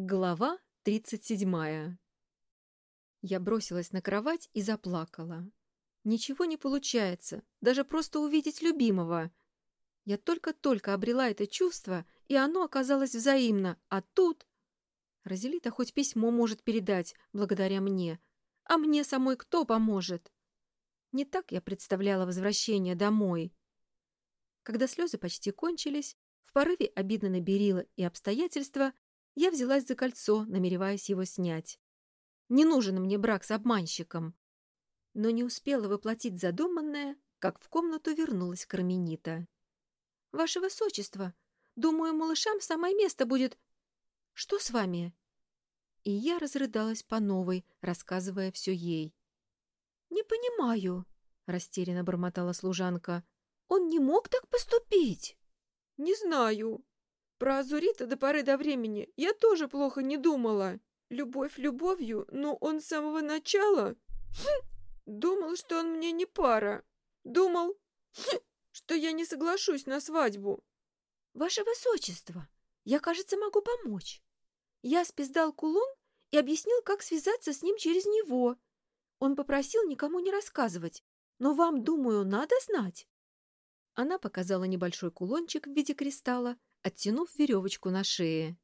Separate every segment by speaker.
Speaker 1: Глава 37. Я бросилась на кровать и заплакала. Ничего не получается, даже просто увидеть любимого. Я только-только обрела это чувство, и оно оказалось взаимно, а тут... Розелита хоть письмо может передать, благодаря мне. А мне самой кто поможет? Не так я представляла возвращение домой. Когда слезы почти кончились, в порыве обидно на Берила и обстоятельства я взялась за кольцо, намереваясь его снять. Не нужен мне брак с обманщиком. Но не успела воплотить задуманное, как в комнату вернулась Карменита. — Ваше Высочество, думаю, малышам самое место будет... Что с вами? И я разрыдалась по новой, рассказывая все ей. — Не понимаю, — растерянно бормотала служанка. — Он не мог так поступить?
Speaker 2: — Не знаю, про Азурита до поры до времени я тоже плохо не думала. Любовь любовью, но он с самого начала хм, думал, что он мне не пара. Думал, хм, что я не соглашусь на свадьбу.
Speaker 1: Ваше Высочество, я, кажется, могу помочь. Я спиздал кулон и объяснил, как связаться с ним через него. Он попросил никому не рассказывать, но вам, думаю, надо знать. Она показала небольшой кулончик в виде кристалла, оттянув веревочку на шее.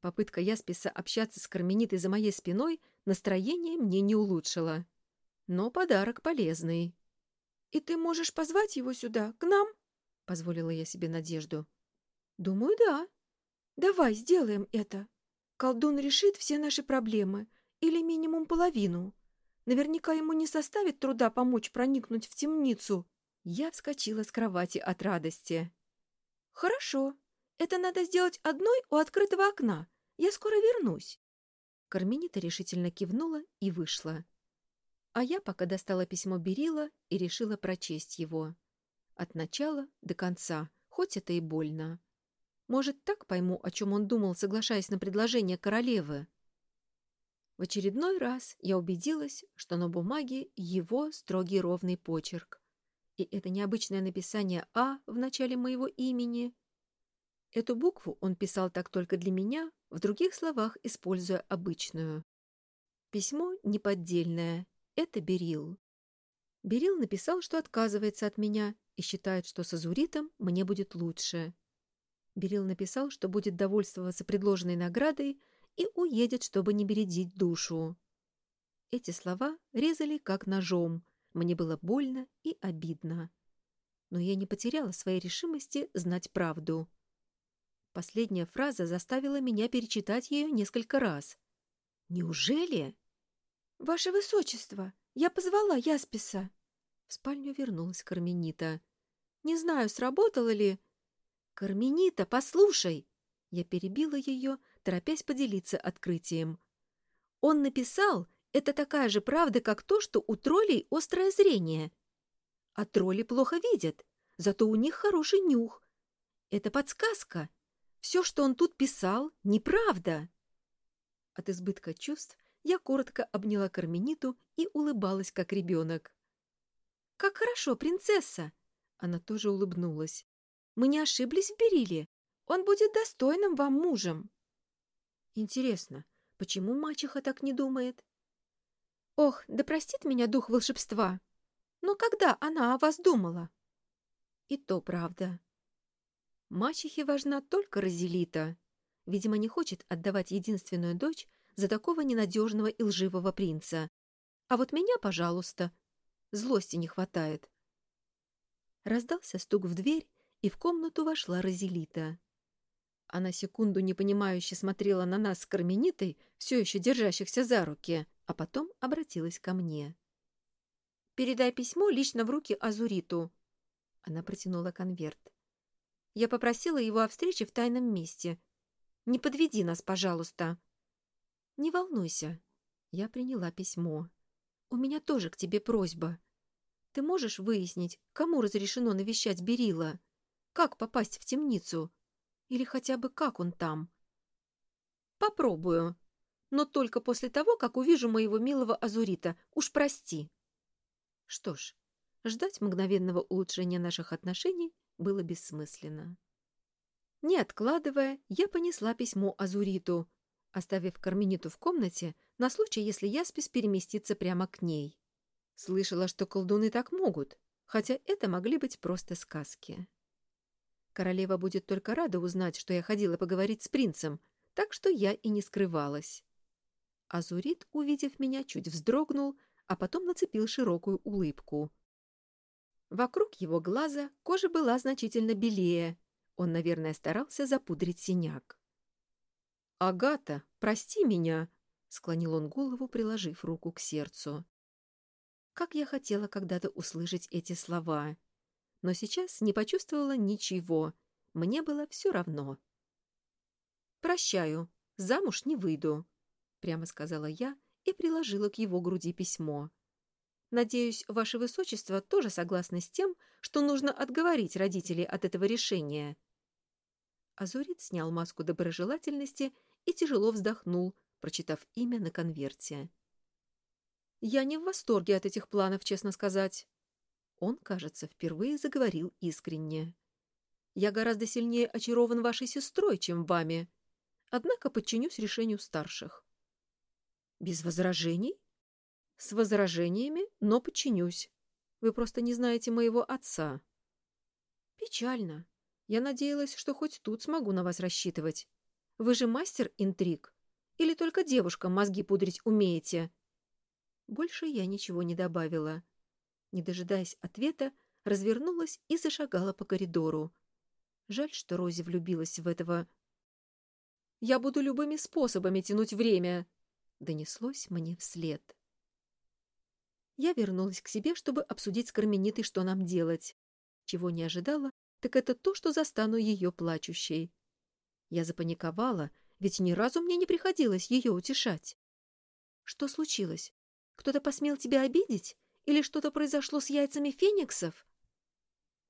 Speaker 1: Попытка Ясписа общаться с Карменитой за моей спиной настроение мне не улучшила. Но подарок полезный.
Speaker 2: — И ты можешь позвать его сюда, к нам?
Speaker 1: — позволила я себе надежду.
Speaker 2: — Думаю, да. Давай сделаем это. Колдун решит все наши проблемы, или минимум половину. Наверняка ему не составит труда помочь проникнуть в темницу.
Speaker 1: Я вскочила с кровати от радости.
Speaker 2: — Хорошо, это надо сделать одной у открытого окна. Я скоро вернусь.
Speaker 1: Карменита решительно кивнула и вышла. А я пока достала письмо Берила и решила прочесть его. От начала до конца, хоть это и больно. Может, так пойму, о чем он думал, соглашаясь на предложение королевы. В очередной раз я убедилась, что на бумаге его строгий ровный почерк. И это необычное написание «А» в начале моего имени — Эту букву он писал так только для меня, в других словах используя обычную. Письмо неподдельное. Это Берил. Берил написал, что отказывается от меня и считает, что с Азуритом мне будет лучше. Берил написал, что будет довольствоваться предложенной наградой и уедет, чтобы не бередить душу. Эти слова резали как ножом. Мне было больно и обидно. Но я не потеряла своей решимости знать правду. Последняя фраза заставила меня перечитать ее несколько раз. «Неужели?»
Speaker 2: «Ваше Высочество, я позвала Ясписа!»
Speaker 1: В спальню вернулась Карменита. «Не знаю, сработало ли...» «Карменита, послушай!» Я перебила ее, торопясь поделиться открытием. «Он написал, это такая же правда, как то, что у троллей острое зрение. А тролли плохо видят, зато у них хороший нюх. Это подсказка. Все, что он тут писал, неправда. От избытка чувств я коротко обняла Кармениту и улыбалась, как ребенок. «Как хорошо, принцесса!» Она тоже улыбнулась. «Мы не ошиблись в Бериле. Он будет достойным вам мужем». «Интересно, почему мачеха так не думает?» «Ох, да простит меня дух волшебства! Но когда она о вас думала?» «И то правда. Мачехе важна только Розелита. Видимо, не хочет отдавать единственную дочь за такого ненадежного и лживого принца. А вот меня, пожалуйста. Злости не хватает. Раздался стук в дверь, и в комнату вошла Розелита. Она секунду непонимающе смотрела на нас с Карменитой, все еще держащихся за руки, а потом обратилась ко мне. «Передай письмо лично в руки Азуриту». Она протянула конверт. Я попросила его о встрече в тайном месте. Не подведи нас, пожалуйста. Не волнуйся. Я приняла письмо. У меня тоже к тебе просьба. Ты можешь выяснить, кому разрешено навещать Берила? Как попасть в темницу? Или хотя бы как он там? Попробую. Но только после того, как увижу моего милого Азурита. Уж прости. Что ж, ждать мгновенного улучшения наших отношений было бессмысленно. Не откладывая, я понесла письмо Азуриту. оставив Кармениту в комнате на случай, если Яспис переместится прямо к ней. Слышала, что колдуны так могут, хотя это могли быть просто сказки. Королева будет только рада узнать, что я ходила поговорить с принцем, так что я и не скрывалась. Азурит, увидев меня, чуть вздрогнул, а потом нацепил широкую улыбку. Вокруг его глаза кожа была значительно белее. Он, наверное, старался запудрить синяк. «Агата, прости меня!» — склонил он голову, приложив руку к сердцу. Как я хотела когда-то услышать эти слова. Но сейчас не почувствовала ничего. Мне было все равно. «Прощаю. Замуж не выйду», — прямо сказала я и приложила к его груди письмо. «Надеюсь, Ваше Высочество тоже согласны с тем, что нужно отговорить родителей от этого решения». Азурит снял маску доброжелательности и тяжело вздохнул, прочитав имя на конверте. «Я не в восторге от этих планов, честно сказать». Он, кажется, впервые заговорил искренне. «Я гораздо сильнее очарован вашей сестрой, чем вами, однако подчинюсь решению старших». «Без возражений?» «С возражениями, но подчинюсь. Вы просто не знаете моего отца». «Печально. Я надеялась, что хоть тут смогу на вас рассчитывать. Вы же мастер интриг? Или только девушкам мозги пудрить умеете?» Больше я ничего не добавила. Не дожидаясь ответа, развернулась и зашагала по коридору. Жаль, что Рози влюбилась в этого... «Я буду любыми способами тянуть время!» — донеслось мне вслед. Я вернулась к себе, чтобы обсудить с Карменитой, что нам делать. Чего не ожидала, так это то, что застану ее плачущей. Я запаниковала, ведь ни разу мне не приходилось ее утешать. Что случилось? Кто-то посмел тебя обидеть? Или что-то произошло с яйцами фениксов?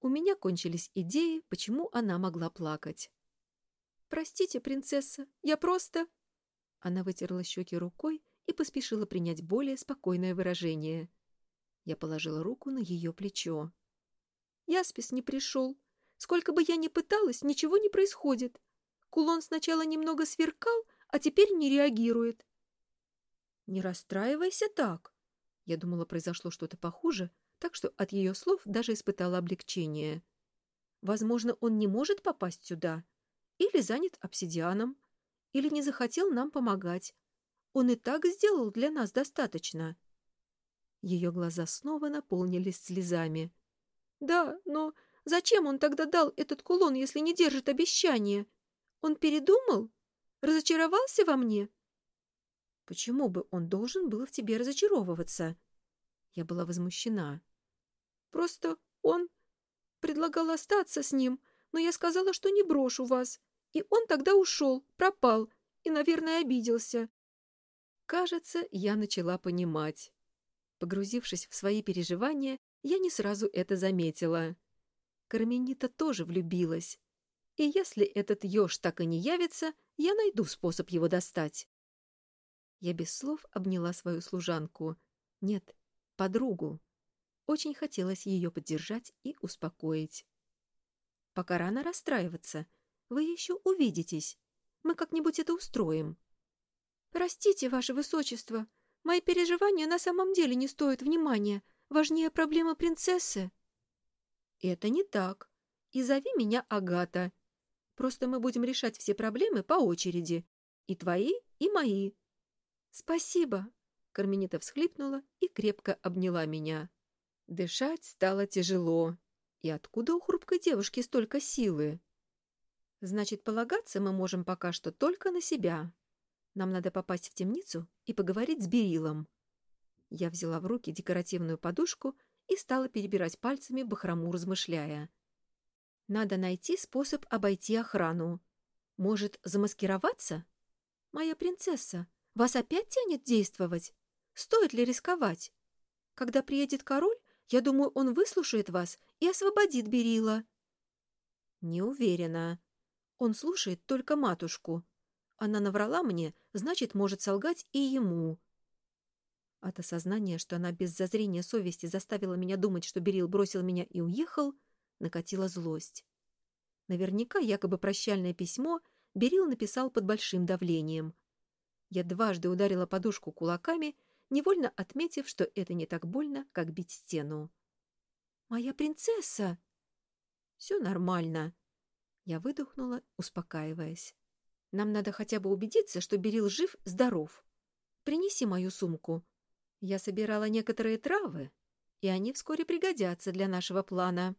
Speaker 1: У меня кончились идеи, почему она могла плакать. «Простите, принцесса, я просто...» Она вытерла щеки рукой и поспешила принять более спокойное выражение. Я положила руку на ее плечо. «Яспис не пришел. Сколько бы я ни пыталась, ничего не происходит. Кулон сначала немного сверкал, а теперь не реагирует. «Не расстраивайся так!» Я думала, произошло что-то похуже, так что от ее слов даже испытала облегчение. Возможно, он не может попасть сюда. Или занят обсидианом. Или не захотел нам помогать. Он и так сделал для нас достаточно. Ее глаза снова наполнились слезами. «Да, но зачем он тогда дал этот кулон, если не держит обещания? Он передумал? Разочаровался во мне? Почему бы он должен был в тебе разочаровываться? Я была возмущена. Просто он предлагал остаться с ним, но я сказала, что не брошу вас. И он тогда ушел, пропал и, наверное, обиделся. Кажется, я начала понимать. Погрузившись в свои переживания, я не сразу это заметила. Карменита тоже влюбилась. И если этот еж так и не явится, я найду способ его достать. Я без слов обняла свою служанку. Нет, подругу. Очень хотелось ее поддержать и успокоить. Пока рано расстраиваться. Вы еще увидитесь. Мы как-нибудь это устроим. Простите, ваше высочество, мои переживания на самом деле не стоят внимания. Важнее проблема принцессы. Это не так. И зови меня Агата. Просто мы будем решать все проблемы по очереди. И твои, и мои. Спасибо. Карменита всхлипнула и крепко обняла меня. Дышать стало тяжело. И откуда у хрупкой девушки столько силы? Значит, полагаться мы можем пока что только на себя. Нам надо попасть в темницу и поговорить с Берилом. Я взяла в руки декоративную подушку и стала перебирать пальцами бахрому, размышляя. Надо найти способ обойти охрану. Может, замаскироваться? Моя принцесса, вас опять тянет действовать? Стоит ли рисковать? Когда приедет король, я думаю, он выслушает вас и освободит Берила. Не уверена. Он слушает только матушку. Она наврала мне, значит, может солгать и ему. От осознания, что она без зазрения совести заставила меня думать, что Берил бросил меня и уехал, — накатила злость. Наверняка якобы прощальное письмо Берил написал под большим давлением. Я дважды ударила подушку кулаками, невольно отметив, что это не так больно, как бить стену. «Моя принцесса!» «Все нормально». Я выдохнула, успокаиваясь. «Нам надо хотя бы убедиться, что Берил жив, здоров. Принеси мою сумку. Я собирала некоторые травы, и они вскоре пригодятся для нашего плана».